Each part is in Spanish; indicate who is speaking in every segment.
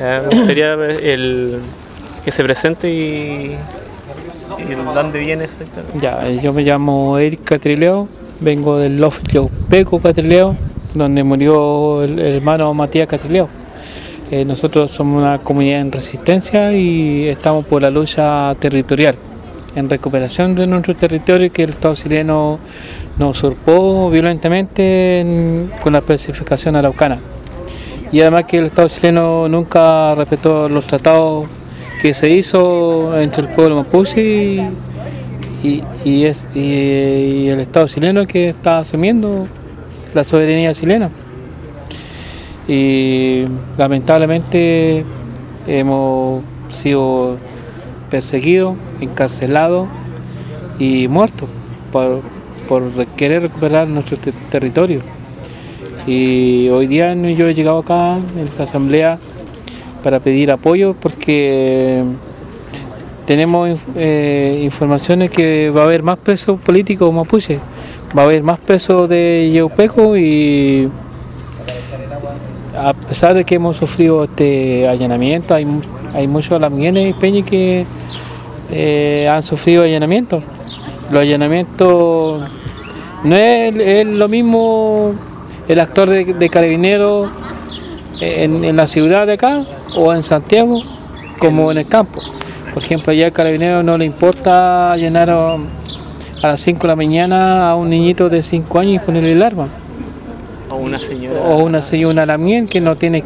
Speaker 1: Me gustaría el, que se presente y, y dónde viene exactamente.
Speaker 2: Ya, yo me llamo Eric Catrileo, vengo del Lofio Peco Catrileo, donde murió el, hermano Matías Catrileo. Eh, nosotros somos una comunidad en resistencia y estamos por la lucha territorial, en recuperación de nuestro territorio que el Estado chileno nos usurpó violentamente en- con la especificación araucana. Y además que el Estado chileno nunca respetó los tratados que se hizo entre el pueblo mapuche y, es, y, el Estado chileno que está asumiendo la soberanía chilena. Y lamentablemente hemos sido perseguidos, encarcelados y muertos por, por re- querer recuperar nuestro te- territorio. Y hoy día yo he llegado acá en esta asamblea para pedir apoyo porque tenemos eh, informaciones que va a haber más presos políticos mapuche, va a haber más presos de Yeupeco y a pesar de que hemos sufrido este allanamiento, hay, hay muchos lamienes y peñas que eh, han sufrido allanamientos. Los allanamientos no es lo mismo el actor de, de carabinero en, en la ciudad de acá o en Santiago como en el campo. Por ejemplo, allá el carabinero no le importa llenar a, a las 5 de la mañana a un niñito de 5 años y ponerle el arma
Speaker 1: O una señora.
Speaker 2: o una señora lamien que no tiene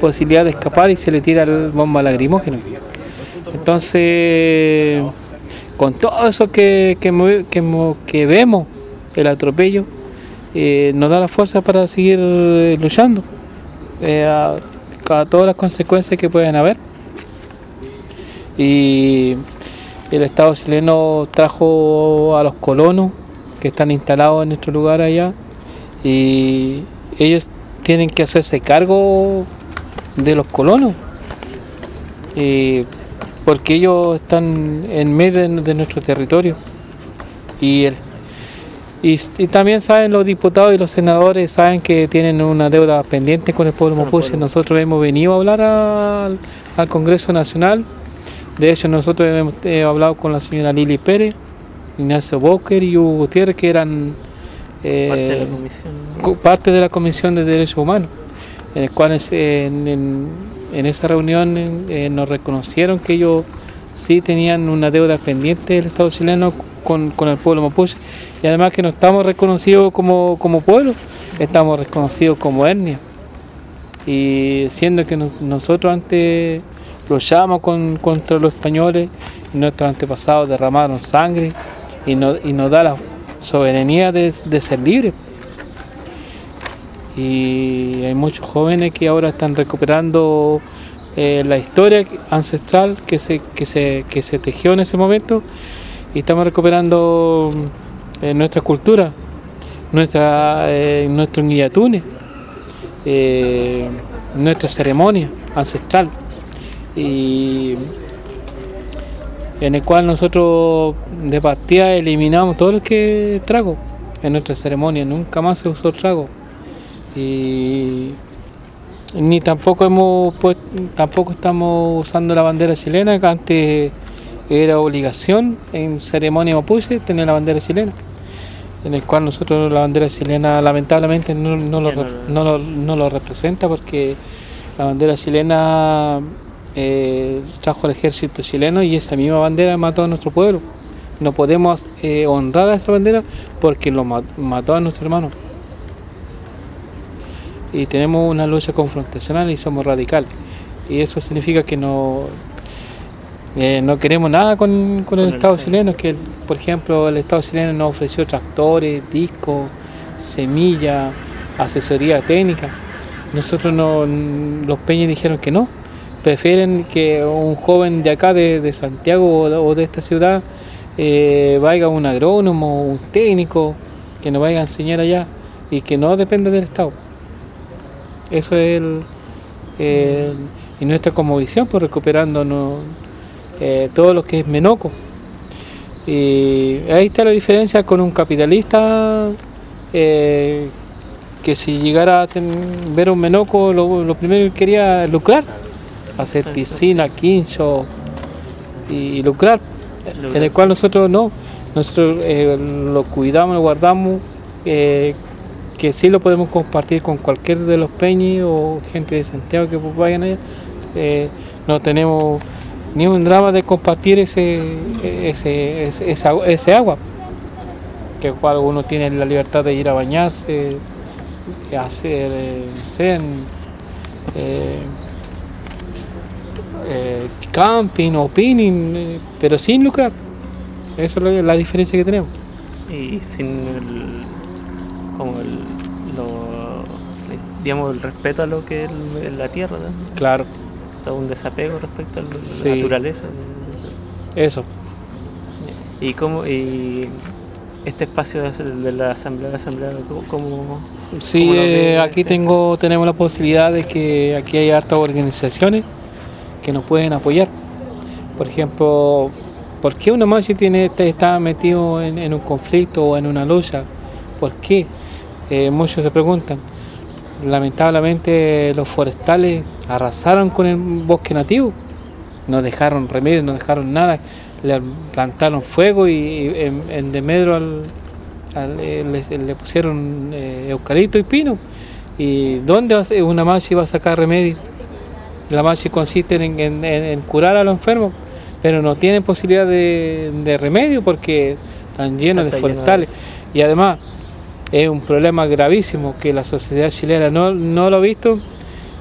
Speaker 2: posibilidad de escapar y se le tira el bomba lacrimógena. Entonces, con todo eso que, que vemos, el atropello, nos da la fuerza para seguir eh, luchando eh, a, todas las consecuencias que pueden haber. Y el Estado chileno trajo a los colonos que están instalados en nuestro lugar allá y ellos tienen que hacerse cargo de los colonos porque ellos están en medio de, de nuestro territorio y, el, y, y también saben los diputados y los senadores saben que tienen una deuda pendiente con el pueblo mapuche. nosotros hemos venido a hablar al, al Congreso Nacional. De hecho nosotros hemos eh, hablado con la señora Lili Pérez Ignacio Boker y Hugo Gutiérrez que eran eh,
Speaker 1: Parte de la comisión.
Speaker 2: parte de la Comisión de Derechos Humanos, en el cual es- en, en- en esa reunión eh, nos reconocieron que ellos sí tenían una deuda pendiente del Estado chileno con, el pueblo mapuche y además que no estamos reconocidos como, como pueblo, estamos reconocidos como etnia. Y siendo que nos- nosotros antes luchamos con, contra los españoles nuestros antepasados derramaron sangre y, no- y nos da la soberanía de, de ser libres. Y hay muchos jóvenes que ahora están recuperando eh, la historia ancestral que se, que, se, que se tejió en ese momento y estamos recuperando eh, nuestra eh, nuestros guillatunes, eh, nuestra ceremonia ancestral. Y en el cual nosotros de partida eliminamos todo lo que trago en nuestra ceremonia, nunca más se usó trago. Y ni tampoco hemos pues, tampoco estamos usando la bandera chilena, que antes era obligación en ceremonia mapuche tener la bandera chilena, en el cual nosotros la bandera chilena lamentablemente no, no lo,
Speaker 1: no lo-
Speaker 2: no lo- representa porque la bandera chilena eh, trajo el ejército chileno y esa misma bandera mató a nuestro pueblo. No podemos eh, honrar a esa bandera porque lo ma- mató a nuestro hermano. Y tenemos una lucha confrontacional y somos radicales. Y eso significa que no, eh, no queremos nada con, con el
Speaker 1: el
Speaker 2: Estado
Speaker 1: Estado.
Speaker 2: chileno, que por ejemplo el Estado chileno nos ofreció tractores, discos, semillas, asesoría técnica. Nosotros no, los peñas dijeron que no, prefieren que un joven de acá, de, de Santiago o de, o de esta ciudad, eh, vaya un agrónomo, un técnico, que nos vaya a enseñar allá y que no dependa del Estado. Eso es el, el- y nuestra visión por recuperando eh, todo lo que es Menoco. Y ahí está la diferencia con un capitalista eh, que si llegara a ten- ver un Menoco lo, lo primero que quería lucrar hacer piscina, quincho y, y lucrar,
Speaker 1: Lucrar.
Speaker 2: en el cual nosotros no, nosotros eh, lo cuidamos, lo guardamos, eh, que sí lo podemos compartir con cualquier de los peñis o gente de Santiago que vayan allá. No tenemos ni un drama de compartir ese, ese, ese, esa- ese agua, que cual uno tiene la libertad de ir a bañarse, hacer, eh, no sé, en, eh, eh, camping o pinning, pero sin lucrar. Eso es la diferencia que tenemos.
Speaker 1: Y sin el. como el. Lo, digamos, el respeto a lo que es la tierra, ¿no?
Speaker 2: Claro,
Speaker 1: Un desapego respecto a la
Speaker 2: Sí.
Speaker 1: naturaleza.
Speaker 2: eso.
Speaker 1: Y cómo. Y este espacio de de la asamblea, la asamblea, ¿cómo- ¿cómo,
Speaker 2: Sí,
Speaker 1: ¿Cómo lo ve
Speaker 2: eh, aquí
Speaker 1: este?
Speaker 2: tengo, tenemos la posibilidad de que aquí hay hartas organizaciones que nos pueden apoyar. Por ejemplo, ¿por qué una machi tiene, está metido en, en un conflicto o en una lucha? ¿Por qué? Eh, muchos se preguntan. Lamentablemente los forestales arrasaron con el bosque nativo, no dejaron remedio, no dejaron nada, le plantaron fuego y, y en, en al, al- eh, le, le pusieron eh, eucalipto y pino. ¿Y dónde va a ser- una machi va a sacar remedio? La machi consiste en, en- en- en curar a los enfermos, pero no tienen posibilidad de, de remedio porque están llenos de
Speaker 1: Está lleno de-
Speaker 2: forestales. Y además es un problema gravísimo que la sociedad chilena no, no lo ha visto.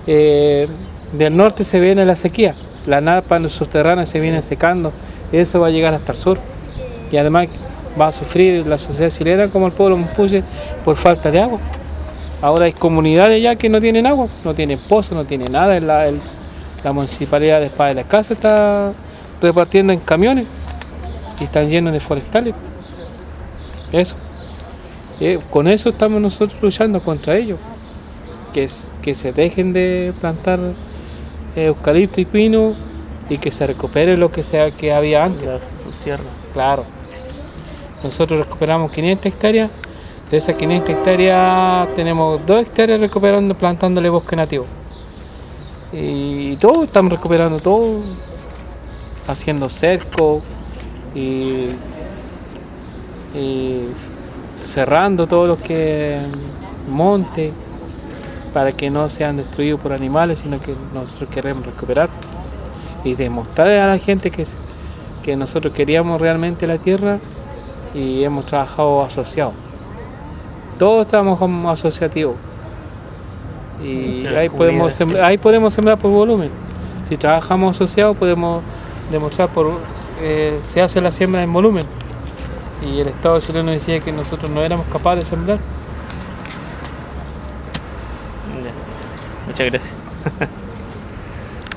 Speaker 2: Eh, del norte se viene la sequía, la napa subterránea se viene secando, eso va a llegar hasta el sur. Y además va a sufrir la sociedad chilena como el pueblo mapuche por falta de agua. Ahora hay comunidades ya que no tienen agua, no tienen pozo, no tienen nada. La municipalidad de Espada de la Casa está repartiendo en camiones y están llenos de forestales. Eso. Eh, con eso estamos nosotros luchando contra ellos. Que, se dejen de plantar eh, eucalipto y pino y que se recupere lo que sea que había antes.
Speaker 1: las tierras?
Speaker 2: Claro. Nosotros recuperamos 500 hectáreas. De esas 500 hectáreas tenemos 2 hectáreas recuperando, plantándole bosque nativo. Y todo, estamos recuperando todo, haciendo cerco y, y cerrando todo lo que monte para que no sean destruidos por animales, sino que nosotros queremos recuperar y demostrar a la gente que, que nosotros queríamos realmente la tierra y hemos trabajado asociados. Todos trabajamos asociativos. Y ahí podemos, sembrar, ahí podemos sembrar por volumen. Si trabajamos asociados podemos demostrar por eh, se hace la siembra en volumen. Y el Estado chileno decía que nosotros no éramos capaces de sembrar.
Speaker 1: Muchas gracias.